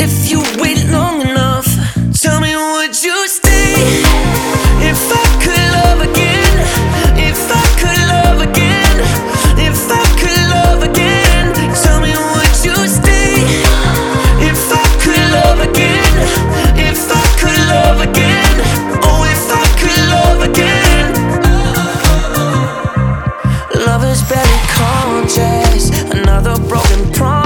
If you wait long enough, tell me would you stay? If I could love again, if I could love again, if I could love again, tell me would you stay? If I could love again, if I could love again, oh if I could love again. Love is another broken promise.